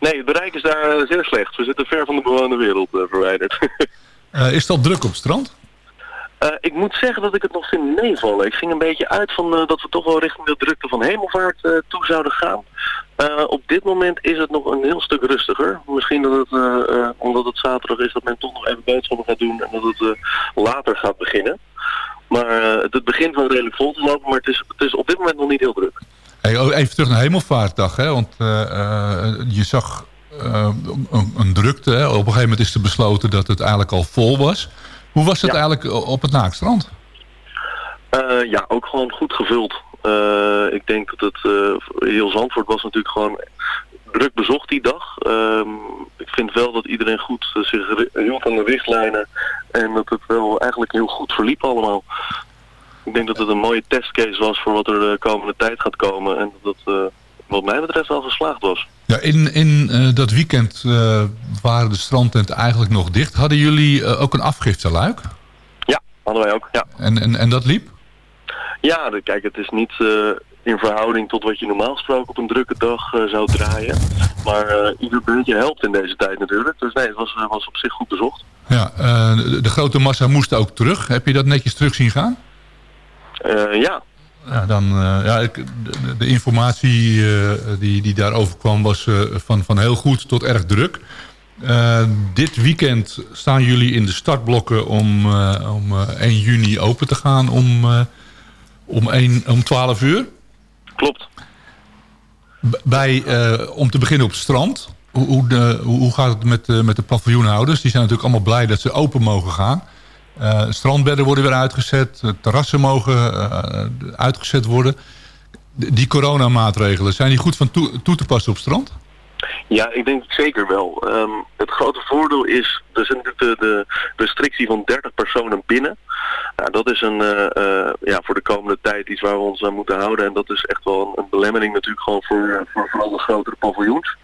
Nee, het bereik is daar eh, zeer slecht. We zitten ver van de bewoonde wereld verwijderd. [LAUGHS] Is dat druk op het strand? Ik moet zeggen dat ik het nog vind meevallen. Ik ging een beetje uit van dat we toch wel richting de drukte van hemelvaart toe zouden gaan. Op dit moment is het nog een heel stuk rustiger. Misschien dat het, omdat het zaterdag is, dat men toch nog even boodschappen gaat doen en dat het later gaat beginnen. Maar eh, het, begint wel redelijk vol te lopen, maar het is, het is op dit moment nog niet heel druk. Hey, oh, even terug naar Hemelvaartdag, hè? want eh, eh, je zag een, een drukte. Hè? Op een gegeven moment is er besloten dat het eigenlijk al vol was. Hoe was het eigenlijk op het Naakstrand? Ja, ook gewoon goed gevuld. Ik denk dat het eh, heel Zandvoort was natuurlijk gewoon druk bezocht die dag. Ehm, ik vind wel dat iedereen goed eh, zich hield aan de richtlijnen en dat het wel eigenlijk heel goed verliep allemaal. Ik denk dat het een mooie testcase was voor wat er de komende tijd gaat komen en dat het eh, wat mij betreft wel geslaagd was. Ja, in in eh, dat weekend waren de strandtenten eigenlijk nog dicht. Hadden jullie ook een afgifteluik? Ja, hadden wij ook, ja. En, en, en dat liep? Ja, kijk, het is niet in verhouding tot wat je normaal gesproken op een drukke dag eh, zou draaien. Maar eh, ieder beetje helpt in deze tijd natuurlijk. Dus nee, het was, eh, was op zich goed bezocht. Ja, de, grote massa moest ook terug. Heb je dat netjes terug zien gaan? Ja, Ja, dan, ja, ik, de, de informatie die, die daarover kwam was van, van heel goed tot erg druk. Dit weekend staan jullie in de startblokken om, om eh, 1 juni open te gaan om, om, 1, om 12 uur. Klopt. Bij, eh, om te beginnen op het strand. Hoe, de, hoe gaat het met, de- met de paviljoenhouders? Die zijn natuurlijk allemaal blij dat ze open mogen gaan. Eh, strandbedden worden weer uitgezet. eh, Terrassen mogen eh, uitgezet worden. Die coronamaatregelen, zijn die goed van toe, toe te passen op strand? Ja, ik denk het zeker wel. Ehm, het grote voordeel is, er zit natuurlijk de, de restrictie van 30 personen binnen. Nou, dat is een, eh, eh, ja, voor de komende tijd iets waar we ons aan moeten houden. En dat is echt wel een, een belemmering natuurlijk gewoon voor, voor vooral de grotere paviljoens.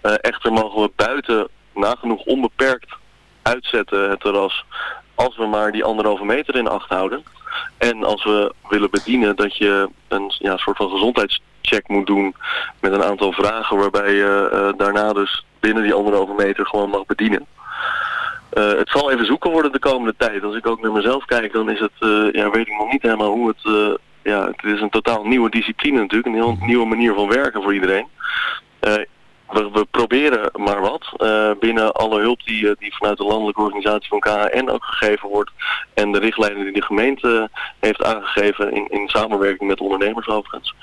Eh, echter mogen we buiten nagenoeg onbeperkt uitzetten het terras als we maar die anderhalve meter in acht houden. En als we willen bedienen dat je een ja, soort van gezondheidscheck moet doen met een aantal vragen waarbij je eh, daarna dus binnen die anderhalve meter gewoon mag bedienen. Eh, het zal even zoeken worden de komende tijd. Als ik ook naar mezelf kijk, dan is het, eh, ja, weet ik nog niet helemaal hoe het, ja, het is een totaal nieuwe discipline natuurlijk, een heel nieuwe manier van werken voor iedereen. We, we proberen maar wat eh, binnen alle hulp die, eh, die vanuit de landelijke organisatie van KHN ook gegeven wordt en de richtlijnen die de gemeente heeft aangegeven in, in samenwerking met ondernemers overigens.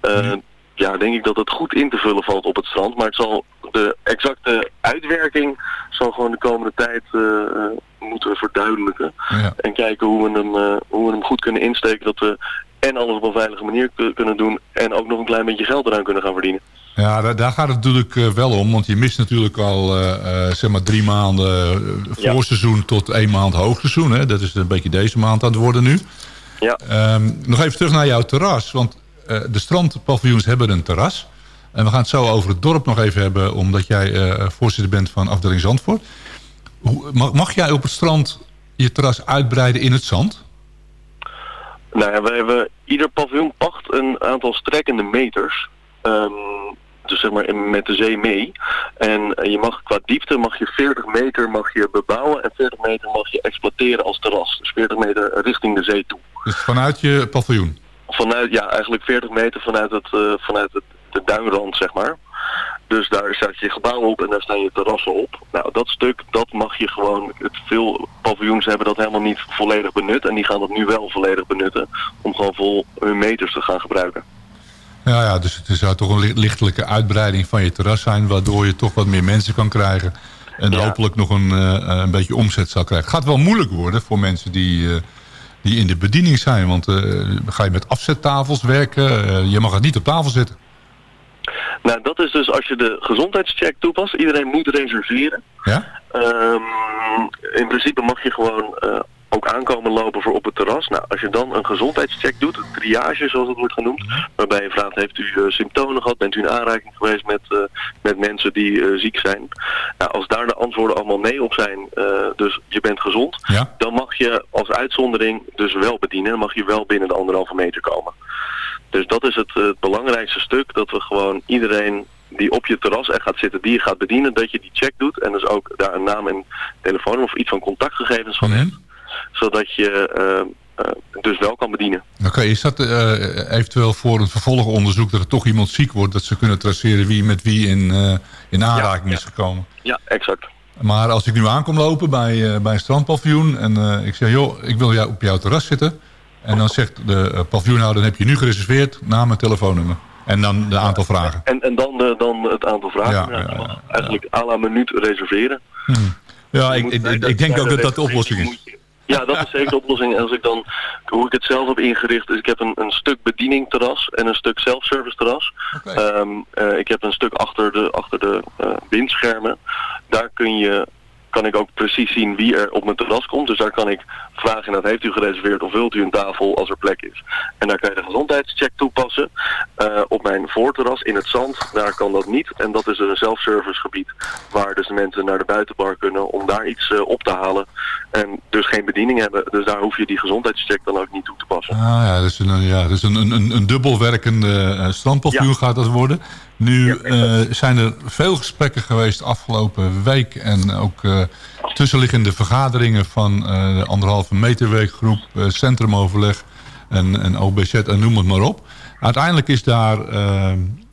Eh, ja, denk ik dat het goed in te vullen valt op het strand. Maar het zal de exacte uitwerking zal gewoon de komende tijd moeten verduidelijken. Ja. En kijken hoe we, hem, hoe we hem goed kunnen insteken. Dat we en alles op een veilige manier ku- kunnen doen. En ook nog een klein beetje geld eraan kunnen gaan verdienen. Ja, daar, daar gaat het natuurlijk eh, wel om. Want je mist natuurlijk al eh, eh, zeg maar drie maanden voorseizoen tot één maand hoogseizoen. Hè? Dat is een beetje deze maand aan het worden nu. Ja. Ehm, nog even terug naar jouw terras. Want de strandpaviljoens hebben een terras. En we gaan het zo over het dorp nog even hebben. Omdat jij voorzitter bent van afdeling Zandvoort. Hoe, mag, mag jij op het strand je terras uitbreiden in het zand? Nou ja, we hebben, ieder paviljoen pacht een aantal strekkende meters. Ehm, dus zeg maar met de zee mee. En je mag qua diepte mag je 40 meter mag je bebouwen en 40 meter mag je exploiteren als terras. Dus 40 meter richting de zee toe. Dus vanuit je paviljoen? Vanuit, ja, eigenlijk 40 meter vanuit, het, eh, vanuit het, de duinrand, zeg maar. Dus daar staat je gebouw op en daar staan je terrassen op. Nou, dat stuk, dat mag je gewoon... Het, veel paviljoens hebben dat helemaal niet volledig benut. En die gaan dat nu wel volledig benutten. Om gewoon vol hun meters te gaan gebruiken. Ja, ja, dus het zou toch een li- lichtelijke uitbreiding van je terras zijn... waardoor je toch wat meer mensen kan krijgen... en hopelijk nog een, eh, een beetje omzet zal krijgen. Het gaat wel moeilijk worden voor mensen die, eh, die in de bediening zijn. Want eh, ga je met afzettafels werken, eh, je mag het niet op tafel zetten. Nou, dat is dus als je de gezondheidscheck toepast. Iedereen moet reserveren. Ja? Ehm, in principe mag je gewoon eh, ook aankomen lopen voor op het terras. Nou, als je dan een gezondheidscheck doet, een triage zoals het wordt genoemd, waarbij je vraagt, heeft u eh, symptomen gehad, bent u in aanraking geweest met, eh, met mensen die eh, ziek zijn? Nou, als daar de antwoorden allemaal nee op zijn, dus je bent gezond, Ja. dan mag je als uitzondering dus wel bedienen, dan mag je wel binnen de anderhalve meter komen. Dus dat is het, het belangrijkste stuk, dat we gewoon iedereen die op je terras echt gaat zitten, die je gaat bedienen, dat je die check doet en dus ook daar een naam en telefoonnummer of iets van contactgegevens van hebt, zodat je eh, eh, dus wel kan bedienen. Oké, is dat eh, eventueel voor een vervolgonderzoek dat er toch iemand ziek wordt... dat ze kunnen traceren wie met wie in, in aanraking is gekomen? Ja, exact. Maar als ik nu aankom lopen bij, bij een strandpaviljoen... en ik zeg, joh, ik wil jou op jouw terras zitten... en dan zegt de paviljoenhouder, dan heb je nu gereserveerd... naam en telefoonnummer. En dan de aantal vragen. En, en dan, de, dan het aantal vragen. Ja, eigenlijk à la minuut reserveren. Ja, ik, ik, ik denk ook dat dat de oplossing is. Ja, dat is zeker de oplossing. En als ik dan, hoe ik het zelf heb ingericht, is ik heb een, een stuk bediening terras en een stuk self-service terras. Ehm, eh, ik heb een stuk achter de, achter de eh, windschermen. Daar kun je, kan ik ook precies zien wie er op mijn terras komt. Dus daar kan ik vragen, inderdaad, heeft u gereserveerd of wilt u een tafel als er plek is? En daar kan je de gezondheidscheck toepassen. Eh, op mijn voorterras in het zand, daar kan dat niet. En dat is een self-service gebied waar dus de mensen naar de buitenbar kunnen om daar iets eh, op te halen. En dus geen bediening hebben. Dus daar hoef je die gezondheidscheck dan ook niet toe te passen. Ah ja, dus een, ja, dus een, een, een dubbel werkende uh, strandpaviljoen gaat dat worden. Nu uh, zijn er veel gesprekken geweest afgelopen week en ook uh, tussenliggende vergaderingen van uh, de anderhalve meter werkgroep, centrumoverleg en, en OBZ en noem het maar op. Uiteindelijk is daar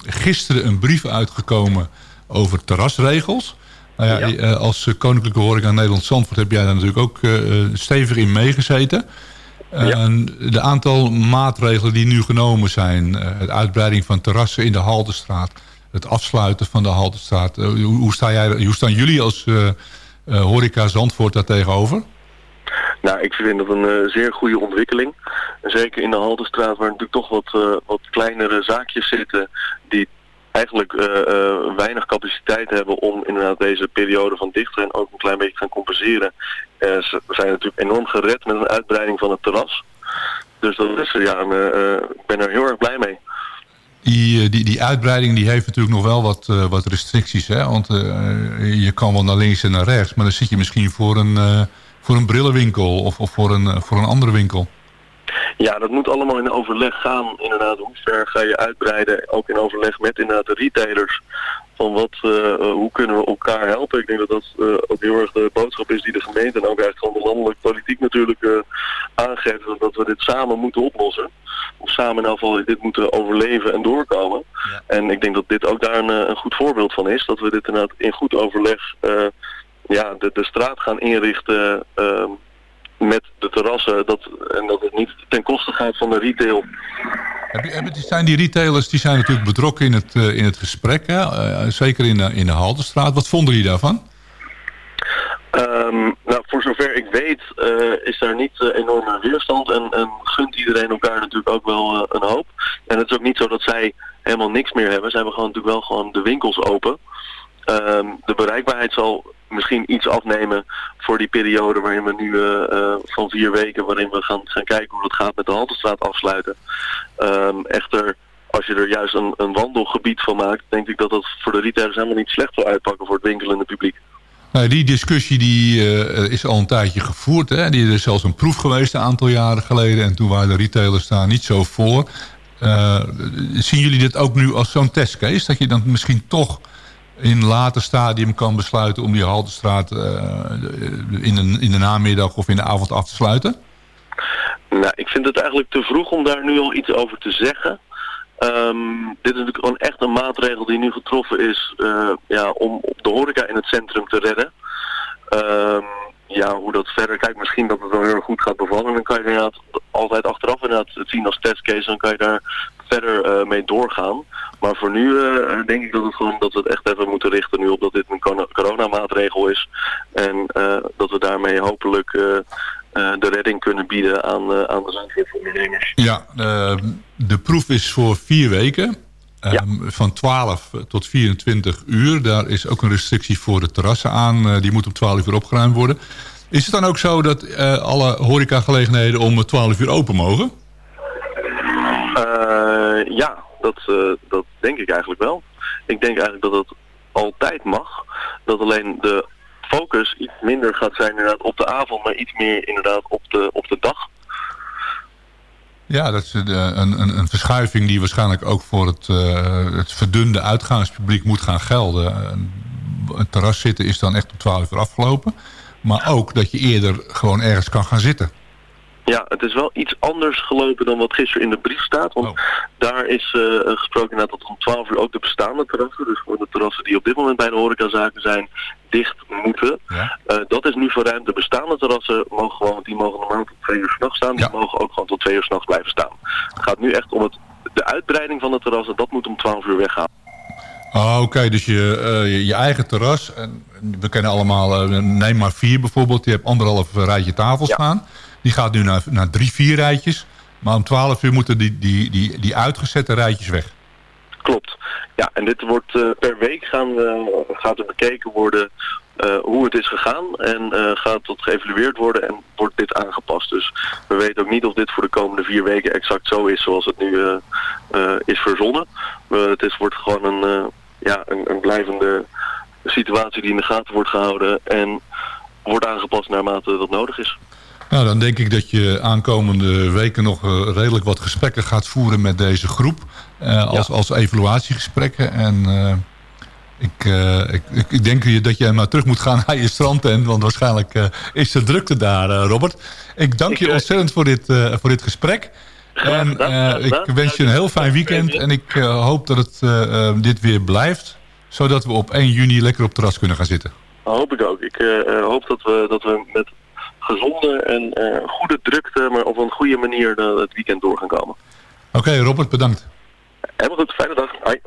gisteren een brief uitgekomen over terrasregels. Nou ja, ja. als Koninklijke Horeca Nederland Zandvoort heb jij daar natuurlijk ook stevig in meegezeten. Ja. de aantal maatregelen die nu genomen zijn, de uitbreiding van terrassen in de Haltestraat, het afsluiten van de Haltestraat. hoe, hoe, sta jij, hoe staan jullie als uh, uh, horeca Zandvoort daar tegenover? Nou, ik vind dat een uh, zeer goede ontwikkeling. Zeker in de Haltestraat, waar natuurlijk toch wat, wat kleinere zaakjes zitten... die eigenlijk weinig capaciteit hebben om inderdaad deze periode van dichteren... en ook een klein beetje gaan compenseren. ze zijn natuurlijk enorm gered met een uitbreiding van het terras. Dus dat is, ja, ik ben er heel erg blij mee. Die, die, die uitbreiding die heeft natuurlijk nog wel wat, wat restricties. Hè? Want je kan wel naar links en naar rechts. Maar dan zit je misschien voor een, voor een brillenwinkel of, of voor, een, voor een andere winkel. Ja, dat moet allemaal in overleg gaan. Inderdaad, hoe ver ga je uitbreiden? Ook in overleg met inderdaad de retailers. Van wat, hoe kunnen we elkaar helpen? Ik denk dat dat ook heel erg de boodschap is die de gemeente en ook eigenlijk gewoon de landelijke politiek natuurlijk aangeeft. Dat we dit samen moeten oplossen of samen in geval dit moeten overleven en doorkomen. Ja. En ik denk dat dit ook daar een, een, goed voorbeeld van is. Dat we dit inderdaad in goed overleg ja, de, de straat gaan inrichten uh, met de terrassen. Dat, en dat het niet ten koste gaat van de retail. Zijn die retailers die zijn natuurlijk betrokken in het, uh, in het gesprek. Hè? zeker in de, in de Haltestraat. Wat vonden die daarvan? Um, nou, voor zover ik weet uh, is daar niet uh, enorme weerstand en, en, gunt iedereen elkaar natuurlijk ook wel een hoop. En het is ook niet zo dat zij helemaal niks meer hebben. Zij hebben gewoon natuurlijk wel gewoon de winkels open. Um, de bereikbaarheid zal misschien iets afnemen voor die periode waarin we nu van vier weken, waarin we gaan, gaan kijken hoe het gaat met de Haltestraat afsluiten. Um, echter, als je er juist een, een wandelgebied van maakt, denk ik dat dat voor de retailers helemaal niet slecht zal uitpakken voor het winkelende publiek. Nou, die discussie die, uh, is al een tijdje gevoerd. Hè? Die is zelfs een proef geweest een aantal jaren geleden. En toen waren de retailers daar niet zo voor. Zien jullie dit ook nu als zo'n testcase? Dat je dan misschien toch in later stadium kan besluiten... om die Haltestraat uh, in, de, in de namiddag of in de avond af te sluiten? Nou, ik vind het eigenlijk te vroeg om daar nu al iets over te zeggen... Um, dit is natuurlijk gewoon echt een maatregel die nu getroffen is uh, ja, om de horeca in het centrum te redden. Um, ja, hoe dat verder kijkt, misschien dat het wel heel goed gaat bevallen. Dan kan je inderdaad altijd achteraf inderdaad het zien als testcase. Dan kan je daar verder uh, mee doorgaan. Maar voor nu uh, denk ik dat, het gewoon, dat we het echt even moeten richten nu op dat dit een coronamaatregel is. En dat we daarmee hopelijk eh, de redding kunnen bieden aan, eh, aan de Zandvoort-ondernemers. Ja, eh, de proef is voor vier weken. Ehm, Van 12 tot 24 uur. Daar is ook een restrictie voor de terrassen aan. Eh, die moet om 12 uur opgeruimd worden. Is het dan ook zo dat eh, alle horecagelegenheden om 12 uur open mogen? Eh, ja, dat, dat denk ik eigenlijk wel. Ik denk eigenlijk dat dat altijd mag. Dat alleen de focus iets minder gaat zijn inderdaad op de avond, maar iets meer inderdaad op de, op de dag. Ja, dat is de, een, een, een verschuiving die waarschijnlijk ook voor het, eh, het verdunde uitgaanspubliek moet gaan gelden. Een, een terras zitten is dan echt om 12 uur afgelopen. Maar ook dat je eerder gewoon ergens kan gaan zitten. Ja, het is wel iets anders gelopen dan wat gisteren in de brief staat. Want daar is eh, gesproken dat om 12 uur ook de bestaande terrassen, dus gewoon de terrassen die op dit moment bij de horecazaken zijn, dicht moeten. Eh, dat is nu verruimd. De bestaande terrassen mogen gewoon, die mogen normaal tot twee uur s'nachts staan, die mogen ook gewoon tot twee uur s'nachts blijven staan. Het gaat nu echt om het, de uitbreiding van de terrassen, dat moet om 12 uur weggaan. Ah, Oké, dus je, eh, je, je eigen terras. En we kennen allemaal, neem maar vier bijvoorbeeld. Je hebt anderhalf rijtje tafel staan. Die gaat nu naar, naar drie, vier rijtjes. Maar om 12 uur moeten die, die, die, die uitgezette rijtjes weg. Klopt. Ja, en dit wordt eh, per week gaan gaat er bekeken worden eh, hoe het is gegaan. En eh, gaat dat geëvalueerd worden en wordt dit aangepast. Dus we weten ook niet of dit voor de komende vier weken exact zo is zoals het nu is verzonnen. Het is, wordt gewoon een, ja, een, een blijvende situatie die in de gaten wordt gehouden. En wordt aangepast naarmate dat nodig is. Nou, dan denk ik dat je aankomende weken nog eh, redelijk wat gesprekken gaat voeren met deze groep. eh, als, als evaluatiegesprekken. En eh, ik, eh, ik, ik, denk je dat je maar terug moet gaan [LAUGHS] naar je strandtent. Want waarschijnlijk eh, is er drukte daar, eh, Robert. Ik dank je ontzettend voor dit, eh, voor dit gesprek. En eh, ik wens je een heel fijn weekend. En ik hoop dat het eh, eh, dit weer blijft. Zodat we op 1 juni lekker op het terras kunnen gaan zitten. Dat hoop ik ook. Ik hoop dat we, dat we met gezonde en eh, goede drukte, maar op een goede manier het weekend door gaan komen. Oké, Robert, bedankt. Helemaal goed, fijne dag. Hoi.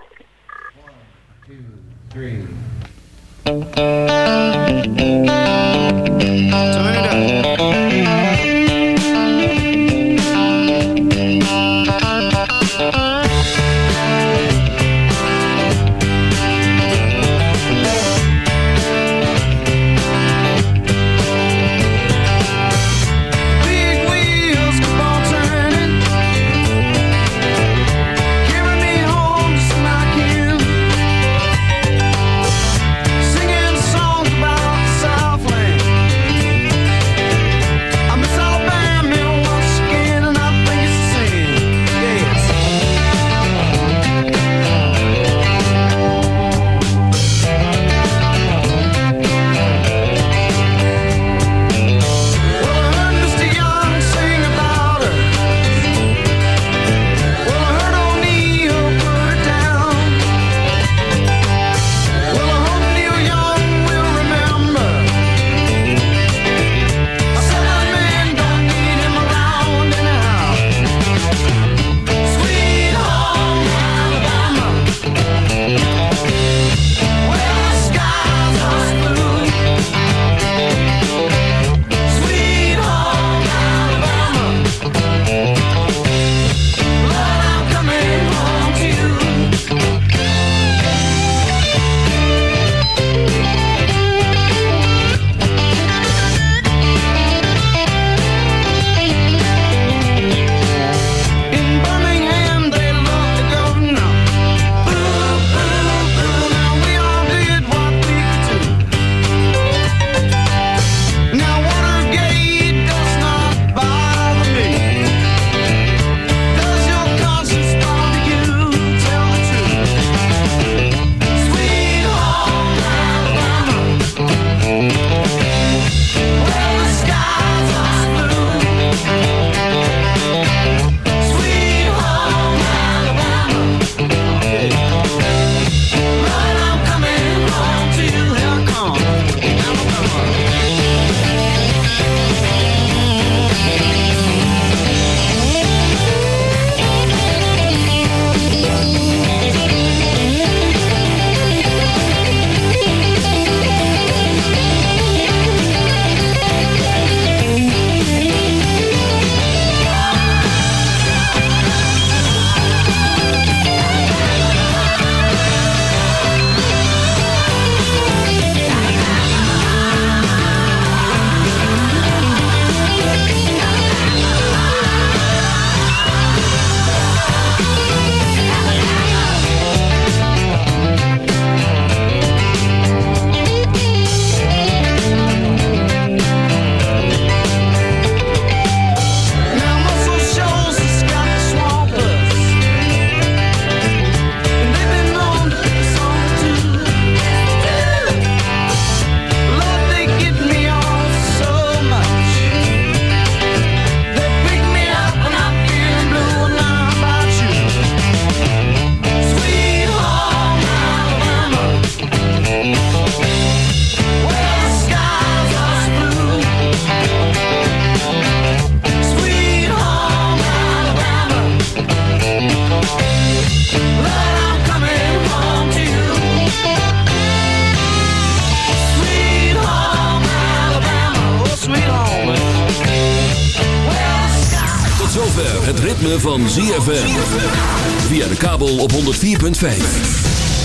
104.5.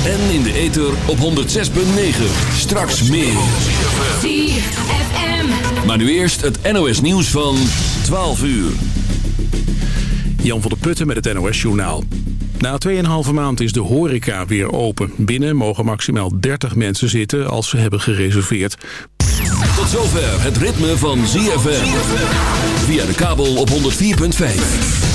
En in de ether op 106.9. Straks meer. ZFM. Maar nu eerst het NOS nieuws van 12 uur. Jan van der Putten met het NOS Journaal. Na 2,5 maand is de horeca weer open. Binnen mogen maximaal 30 mensen zitten als ze hebben gereserveerd. Tot zover het ritme van ZFM. Via de kabel op 104.5.